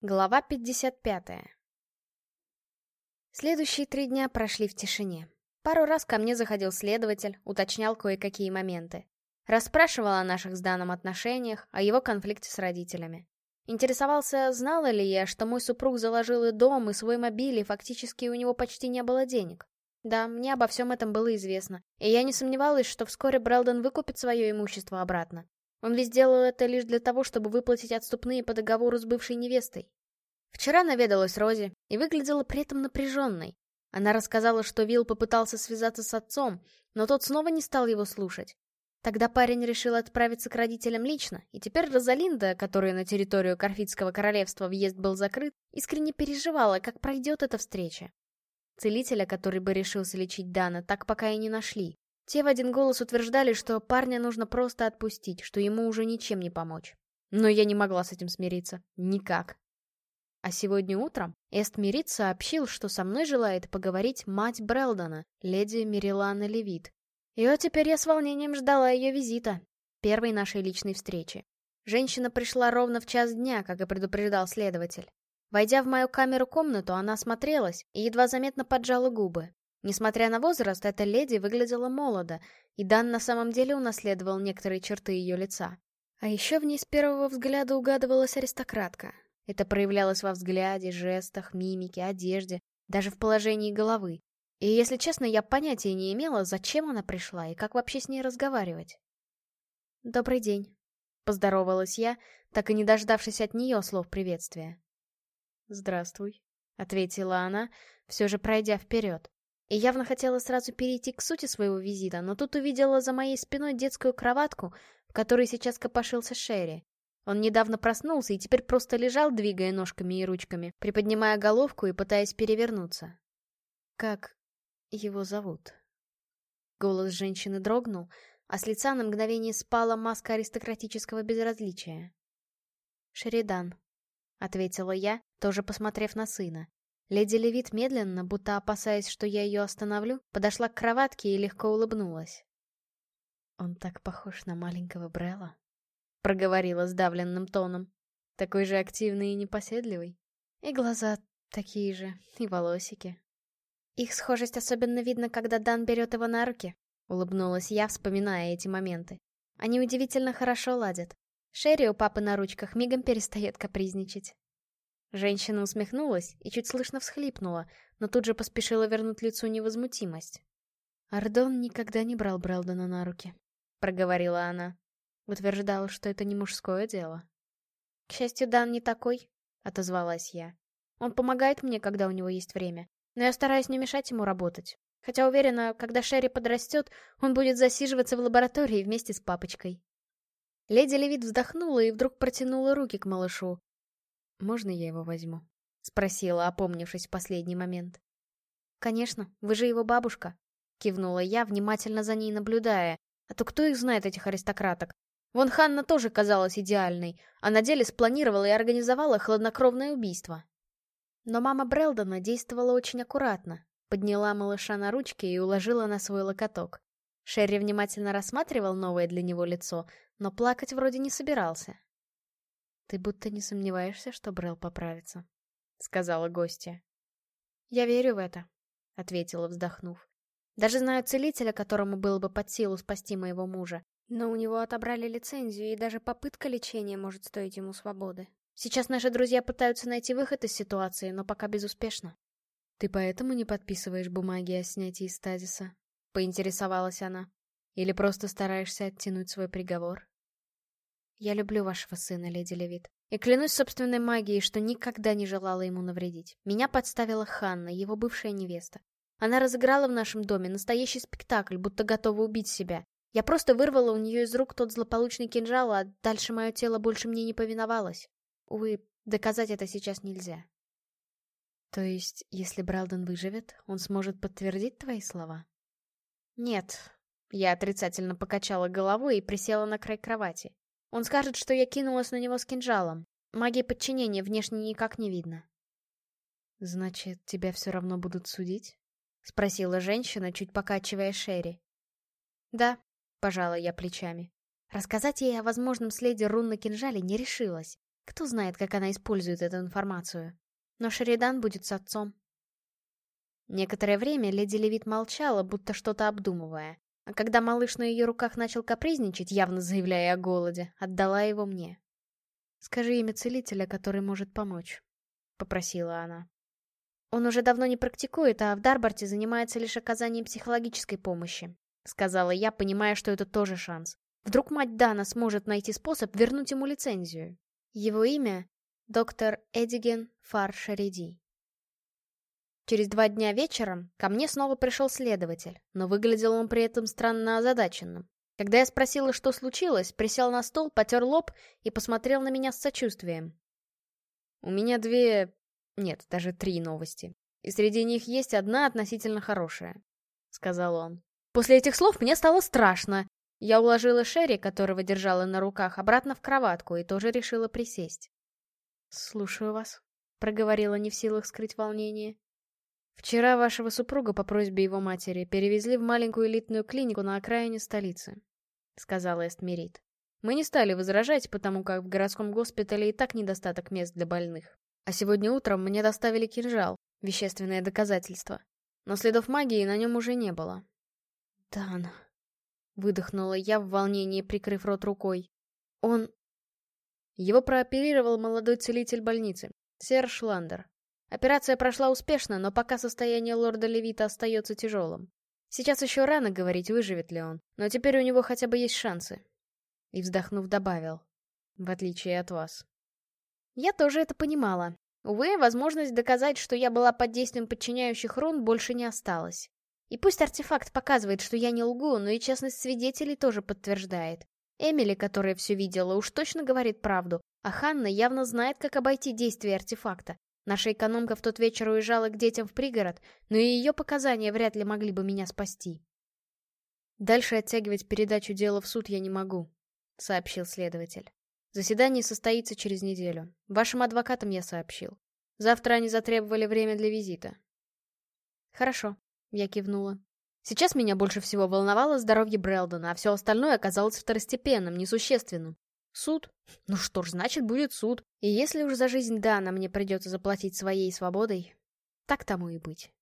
Глава 55. Следующие три дня прошли в тишине. Пару раз ко мне заходил следователь, уточнял кое-какие моменты. Расспрашивал о наших с Даном отношениях, о его конфликте с родителями. Интересовался, знала ли я, что мой супруг заложил и дом, и свой мобиль, и фактически у него почти не было денег. Да, мне обо всем этом было известно, и я не сомневалась, что вскоре Брэлден выкупит свое имущество обратно. Он ведь сделал это лишь для того, чтобы выплатить отступные по договору с бывшей невестой. Вчера наведалась Рози и выглядела при этом напряженной. Она рассказала, что Вилл попытался связаться с отцом, но тот снова не стал его слушать. Тогда парень решил отправиться к родителям лично, и теперь Розалинда, которая на территорию Карфитского королевства въезд был закрыт, искренне переживала, как пройдет эта встреча. Целителя, который бы решился лечить Дана, так пока и не нашли. Те в один голос утверждали, что парня нужно просто отпустить, что ему уже ничем не помочь. Но я не могла с этим смириться. Никак. А сегодня утром Эст Мирит сообщил, что со мной желает поговорить мать Брелдона, леди Мерилана Левит. И вот теперь я с волнением ждала ее визита, первой нашей личной встречи. Женщина пришла ровно в час дня, как и предупреждал следователь. Войдя в мою камеру-комнату, она осмотрелась и едва заметно поджала губы. Несмотря на возраст, эта леди выглядела молодо, и Дан на самом деле унаследовал некоторые черты ее лица. А еще в ней с первого взгляда угадывалась аристократка. Это проявлялось во взгляде, жестах, мимике, одежде, даже в положении головы. И, если честно, я понятия не имела, зачем она пришла и как вообще с ней разговаривать. «Добрый день», — поздоровалась я, так и не дождавшись от нее слов приветствия. «Здравствуй», — ответила она, все же пройдя вперед. И явно хотела сразу перейти к сути своего визита, но тут увидела за моей спиной детскую кроватку, в которой сейчас копошился Шерри. Он недавно проснулся и теперь просто лежал, двигая ножками и ручками, приподнимая головку и пытаясь перевернуться. «Как его зовут?» Голос женщины дрогнул, а с лица на мгновение спала маска аристократического безразличия. «Шеридан», — ответила я, тоже посмотрев на сына. Леди Левит медленно, будто опасаясь, что я ее остановлю, подошла к кроватке и легко улыбнулась. «Он так похож на маленького Брелла», — проговорила сдавленным тоном. «Такой же активный и непоседливый. И глаза такие же, и волосики». «Их схожесть особенно видно, когда Дан берет его на руки», — улыбнулась я, вспоминая эти моменты. «Они удивительно хорошо ладят. Шерри у папы на ручках мигом перестает капризничать». Женщина усмехнулась и чуть слышно всхлипнула, но тут же поспешила вернуть лицу невозмутимость. «Ардон никогда не брал Брэлдона на руки», — проговорила она. Утверждала, что это не мужское дело. «К счастью, Дан не такой», — отозвалась я. «Он помогает мне, когда у него есть время, но я стараюсь не мешать ему работать. Хотя уверена, когда Шерри подрастет, он будет засиживаться в лаборатории вместе с папочкой». Леди Левит вздохнула и вдруг протянула руки к малышу, «Можно я его возьму?» — спросила, опомнившись в последний момент. «Конечно, вы же его бабушка», — кивнула я, внимательно за ней наблюдая. «А то кто их знает, этих аристократок? Вон Ханна тоже казалась идеальной, а на деле спланировала и организовала хладнокровное убийство». Но мама Брелдона действовала очень аккуратно, подняла малыша на ручки и уложила на свой локоток. Шерри внимательно рассматривал новое для него лицо, но плакать вроде не собирался. «Ты будто не сомневаешься, что Брел поправится», — сказала гостья. «Я верю в это», — ответила, вздохнув. «Даже знаю целителя, которому было бы под силу спасти моего мужа. Но у него отобрали лицензию, и даже попытка лечения может стоить ему свободы. Сейчас наши друзья пытаются найти выход из ситуации, но пока безуспешно». «Ты поэтому не подписываешь бумаги о снятии стазиса?» — поинтересовалась она. «Или просто стараешься оттянуть свой приговор?» Я люблю вашего сына, леди Левит. И клянусь собственной магией, что никогда не желала ему навредить. Меня подставила Ханна, его бывшая невеста. Она разыграла в нашем доме настоящий спектакль, будто готова убить себя. Я просто вырвала у нее из рук тот злополучный кинжал, а дальше мое тело больше мне не повиновалось. Увы, доказать это сейчас нельзя. То есть, если Бралден выживет, он сможет подтвердить твои слова? Нет. Я отрицательно покачала головой и присела на край кровати. Он скажет, что я кинулась на него с кинжалом. Магии подчинения внешне никак не видно. «Значит, тебя все равно будут судить?» — спросила женщина, чуть покачивая Шерри. «Да», — пожала я плечами. Рассказать ей о возможном следе рун на кинжале не решилась. Кто знает, как она использует эту информацию. Но Шеридан будет с отцом. Некоторое время леди Левит молчала, будто что-то обдумывая. А когда малыш на ее руках начал капризничать, явно заявляя о голоде, отдала его мне. «Скажи имя целителя, который может помочь», — попросила она. «Он уже давно не практикует, а в Дарборте занимается лишь оказанием психологической помощи», — сказала я, понимая, что это тоже шанс. Вдруг мать Дана сможет найти способ вернуть ему лицензию. Его имя — доктор Эдиген Фаршариди. Через два дня вечером ко мне снова пришел следователь, но выглядел он при этом странно озадаченным. Когда я спросила, что случилось, присел на стол, потер лоб и посмотрел на меня с сочувствием. «У меня две... нет, даже три новости. И среди них есть одна относительно хорошая», — сказал он. После этих слов мне стало страшно. Я уложила Шерри, которого держала на руках, обратно в кроватку и тоже решила присесть. «Слушаю вас», — проговорила не в силах скрыть волнение. «Вчера вашего супруга по просьбе его матери перевезли в маленькую элитную клинику на окраине столицы. — сказала Эстмерит. Мы не стали возражать, потому как в городском госпитале и так недостаток мест для больных. А сегодня утром мне доставили кинжал, вещественное доказательство. Но следов магии на нем уже не было. «Дан», — выдохнула я в волнении, прикрыв рот рукой. «Он...» Его прооперировал молодой целитель больницы, Серж Ландер. Операция прошла успешно, но пока состояние лорда Левита остается тяжелым. Сейчас еще рано говорить, выживет ли он, но теперь у него хотя бы есть шансы. И вздохнув, добавил. В отличие от вас. Я тоже это понимала. Увы, возможность доказать, что я была под действием подчиняющих рун, больше не осталась. И пусть артефакт показывает, что я не лгу, но и честность свидетелей тоже подтверждает. Эмили, которая все видела, уж точно говорит правду, а Ханна явно знает, как обойти действие артефакта, Наша экономка в тот вечер уезжала к детям в пригород, но и ее показания вряд ли могли бы меня спасти. «Дальше оттягивать передачу дела в суд я не могу», — сообщил следователь. «Заседание состоится через неделю. Вашим адвокатам я сообщил. Завтра они затребовали время для визита». «Хорошо», — я кивнула. Сейчас меня больше всего волновало здоровье Брэлдона, а все остальное оказалось второстепенным, несущественным. Суд? Ну что ж, значит, будет суд. И если уж за жизнь Дана мне придется заплатить своей свободой, так тому и быть.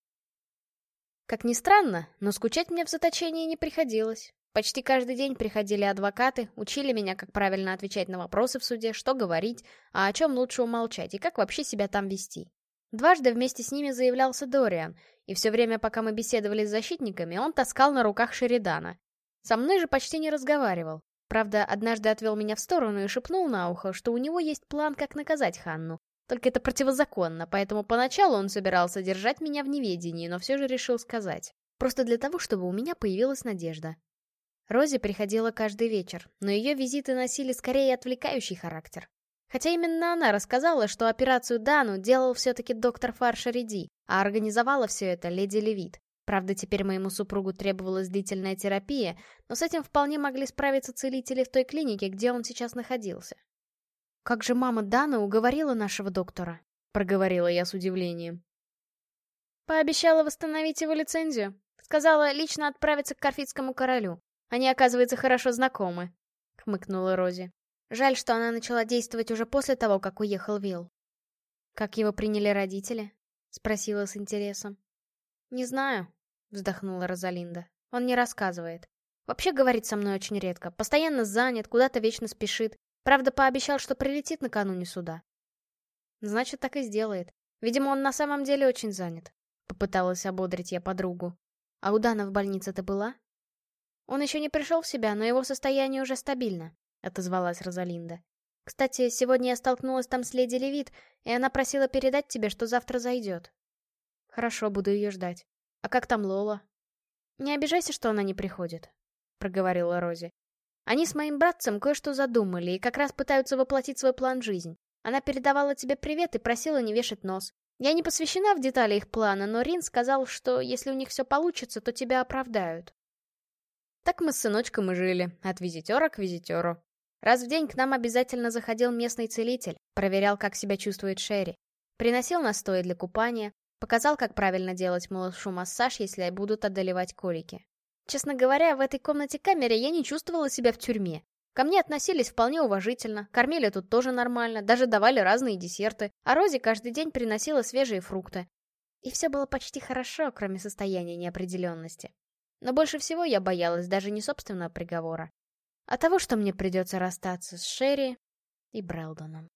Как ни странно, но скучать мне в заточении не приходилось. Почти каждый день приходили адвокаты, учили меня, как правильно отвечать на вопросы в суде, что говорить, а о чем лучше умолчать и как вообще себя там вести. Дважды вместе с ними заявлялся Дориан, и все время, пока мы беседовали с защитниками, он таскал на руках Шеридана. Со мной же почти не разговаривал, Правда, однажды отвел меня в сторону и шепнул на ухо, что у него есть план, как наказать Ханну. Только это противозаконно, поэтому поначалу он собирался держать меня в неведении, но все же решил сказать. Просто для того, чтобы у меня появилась надежда. Рози приходила каждый вечер, но ее визиты носили скорее отвлекающий характер. Хотя именно она рассказала, что операцию Дану делал все-таки доктор Фаршариди, а организовала все это леди Левит. Правда, теперь моему супругу требовалась длительная терапия, но с этим вполне могли справиться целители в той клинике, где он сейчас находился. «Как же мама Дана уговорила нашего доктора?» — проговорила я с удивлением. Пообещала восстановить его лицензию. Сказала лично отправиться к Карфитскому королю. Они, оказывается, хорошо знакомы. Хмыкнула Рози. Жаль, что она начала действовать уже после того, как уехал Вилл. «Как его приняли родители?» — спросила с интересом. «Не знаю», — вздохнула Розалинда. «Он не рассказывает. Вообще говорит со мной очень редко. Постоянно занят, куда-то вечно спешит. Правда, пообещал, что прилетит накануне суда». «Значит, так и сделает. Видимо, он на самом деле очень занят», — попыталась ободрить я подругу. «А у Дана в больнице ты была?» «Он еще не пришел в себя, но его состояние уже стабильно», — отозвалась Розалинда. «Кстати, сегодня я столкнулась там с леди Левит, и она просила передать тебе, что завтра зайдет». «Хорошо, буду ее ждать». «А как там Лола?» «Не обижайся, что она не приходит», — проговорила Рози. «Они с моим братцем кое-что задумали и как раз пытаются воплотить свой план жизнь. Она передавала тебе привет и просила не вешать нос. Я не посвящена в детали их плана, но Рин сказал, что если у них все получится, то тебя оправдают». Так мы с сыночком и жили, от визитера к визитеру. Раз в день к нам обязательно заходил местный целитель, проверял, как себя чувствует Шерри. Приносил настои для купания, Показал, как правильно делать малышу массаж, если будут одолевать колики. Честно говоря, в этой комнате-камере я не чувствовала себя в тюрьме. Ко мне относились вполне уважительно, кормили тут тоже нормально, даже давали разные десерты, а Рози каждый день приносила свежие фрукты. И все было почти хорошо, кроме состояния неопределенности. Но больше всего я боялась даже не собственного приговора, а того, что мне придется расстаться с Шерри и Брэлдоном.